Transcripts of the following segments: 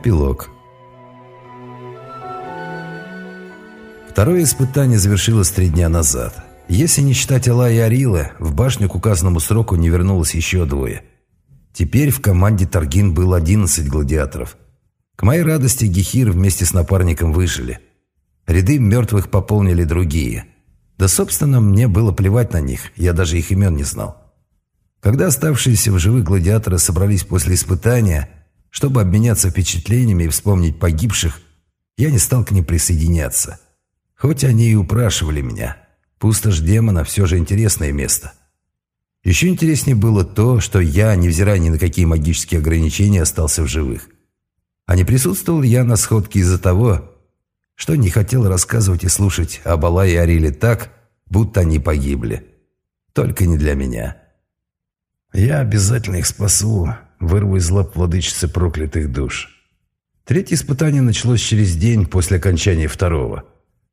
Эпилог. Второе испытание завершилось три дня назад. Если не считать Алла и Арила, в башню к указанному сроку не вернулось еще двое. Теперь в команде Таргин был 11 гладиаторов. К моей радости Гехир вместе с напарником выжили. Ряды мертвых пополнили другие. Да, собственно, мне было плевать на них, я даже их имен не знал. Когда оставшиеся в живых гладиаторы собрались после испытания, чтобы обменяться впечатлениями и вспомнить погибших, я не стал к ним присоединяться. Хоть они и упрашивали меня. Пустошь демона все же интересное место. Еще интереснее было то, что я, невзирая ни на какие магические ограничения, остался в живых. А не присутствовал я на сходке из-за того, что не хотел рассказывать и слушать об Аллае и Ариле так, будто они погибли. Только не для меня. Я обязательно их спасу, вырву из лап владычицы проклятых душ. Третье испытание началось через день после окончания второго.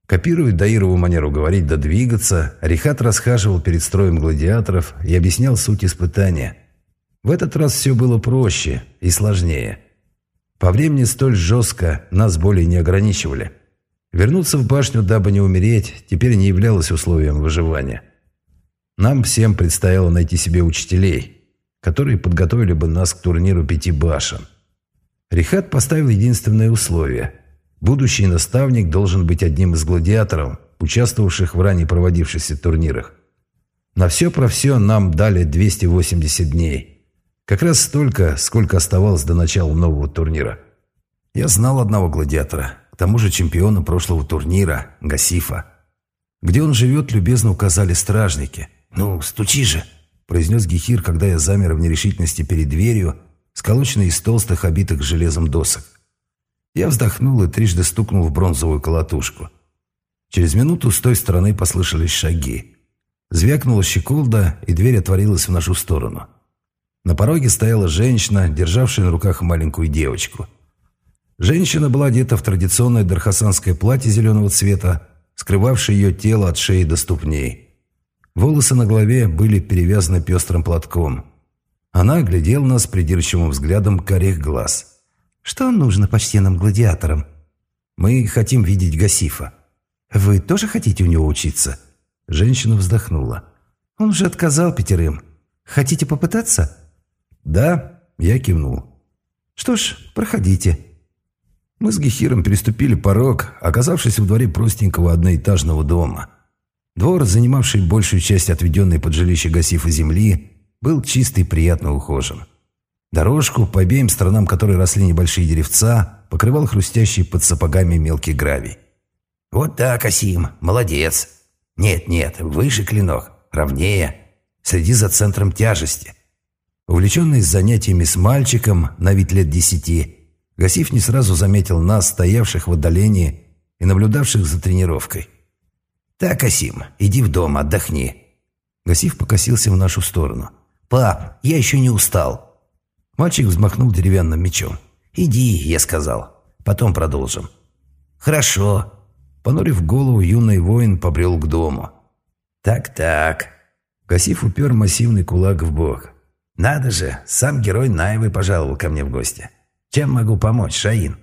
Копируя Даирову манеру говорить да двигаться, Рихат расхаживал перед строем гладиаторов и объяснял суть испытания. В этот раз все было проще и сложнее. По времени столь жестко нас более не ограничивали. Вернуться в башню, дабы не умереть, теперь не являлось условием выживания. Нам всем предстояло найти себе учителей, которые подготовили бы нас к турниру пяти башен. Рихат поставил единственное условие. Будущий наставник должен быть одним из гладиаторов, участвовавших в ранее проводившихся турнирах. На все про все нам дали 280 дней. Как раз столько, сколько оставалось до начала нового турнира. Я знал одного гладиатора, к тому же чемпиона прошлого турнира, Гасифа. Где он живет, любезно указали стражники – «Ну, стучи же!» – произнес Гехир, когда я замер в нерешительности перед дверью, сколоченной из толстых, обитых железом досок. Я вздохнул и трижды стукнул в бронзовую колотушку. Через минуту с той стороны послышались шаги. Звякнула щеколда, и дверь отворилась в нашу сторону. На пороге стояла женщина, державшая на руках маленькую девочку. Женщина была одета в традиционное дархасанское платье зеленого цвета, скрывавшее ее тело от шеи до ступней. Волосы на голове были перевязаны пестрым платком. Она глядела нас придирчивым взглядом корих глаз. «Что нужно почтенным гладиаторам?» «Мы хотим видеть Гасифа». «Вы тоже хотите у него учиться?» Женщина вздохнула. «Он уже отказал пятерым. Хотите попытаться?» «Да», я кивнул. «Что ж, проходите». Мы с Гехиром переступили порог, оказавшись в дворе простенького одноэтажного дома – Двор, занимавший большую часть отведенной под жилище Гасифа земли, был чистый и приятно ухожен. Дорожку, по обеим сторонам которой росли небольшие деревца, покрывал хрустящий под сапогами мелкий гравий. «Вот так, Асим, молодец. Нет-нет, выше клинок, ровнее. Следи за центром тяжести». Увлеченный занятиями с мальчиком на вид лет десяти, Гасиф не сразу заметил нас, стоявших в отдалении и наблюдавших за тренировкой. «Так, Асим, иди в дом, отдохни». Гасив покосился в нашу сторону. «Пап, я еще не устал». Мальчик взмахнул деревянным мечом. «Иди», — я сказал. «Потом продолжим». «Хорошо». Понурив голову, юный воин побрел к дому. «Так-так». Гасив упер массивный кулак в бок. «Надо же, сам герой Наевы пожаловал ко мне в гости. Чем могу помочь, Шаин?»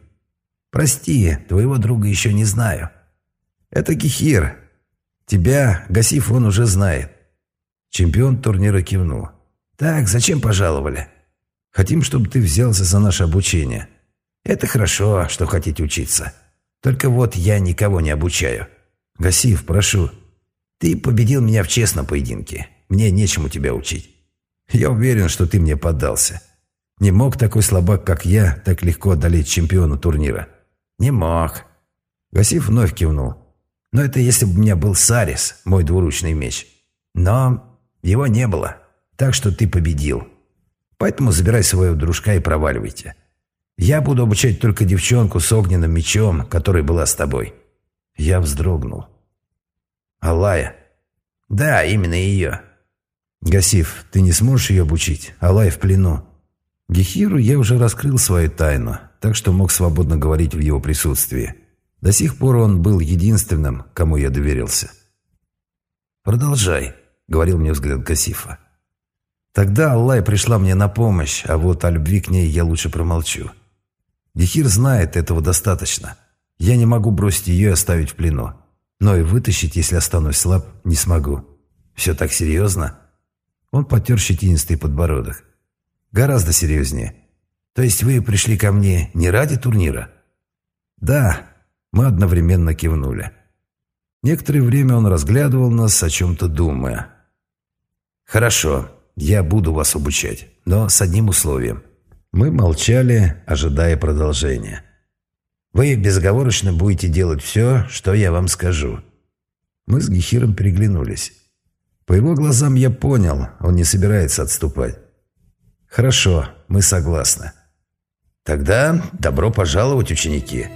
«Прости, твоего друга еще не знаю». «Это Гехир, Тебя, Гасиф, он уже знает». Чемпион турнира кивнул. «Так, зачем пожаловали?» «Хотим, чтобы ты взялся за наше обучение». «Это хорошо, что хотите учиться. Только вот я никого не обучаю». «Гасиф, прошу». «Ты победил меня в честном поединке. Мне нечему тебя учить». «Я уверен, что ты мне поддался. Не мог такой слабак, как я, так легко одолеть чемпиона турнира». «Не мог». Гасиф вновь кивнул. Но это если бы у меня был Сарис, мой двуручный меч. Но его не было, так что ты победил. Поэтому забирай своего дружка и проваливайте. Я буду обучать только девчонку с огненным мечом, которая была с тобой». Я вздрогнул. «Алая?» «Да, именно ее». «Гасиф, ты не сможешь ее обучить? Алай в плену». Гехиру я уже раскрыл свою тайну, так что мог свободно говорить в его присутствии. До сих пор он был единственным, кому я доверился. «Продолжай», — говорил мне взгляд Касифа. Тогда Аллай пришла мне на помощь, а вот о любви к ней я лучше промолчу. Гехир знает, этого достаточно. Я не могу бросить ее и оставить в плену. Но и вытащить, если останусь слаб, не смогу. Все так серьезно?» Он потер щетинистый подбородок. «Гораздо серьезнее. То есть вы пришли ко мне не ради турнира?» «Да», мы одновременно кивнули. Некоторое время он разглядывал нас, о чем-то думая. «Хорошо, я буду вас обучать, но с одним условием». Мы молчали, ожидая продолжения. «Вы безоговорочно будете делать все, что я вам скажу». Мы с Гехиром переглянулись. По его глазам я понял, он не собирается отступать. «Хорошо, мы согласны». «Тогда добро пожаловать, ученики».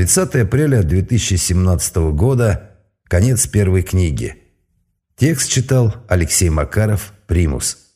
30 апреля 2017 года, конец первой книги. Текст читал Алексей Макаров, Примус.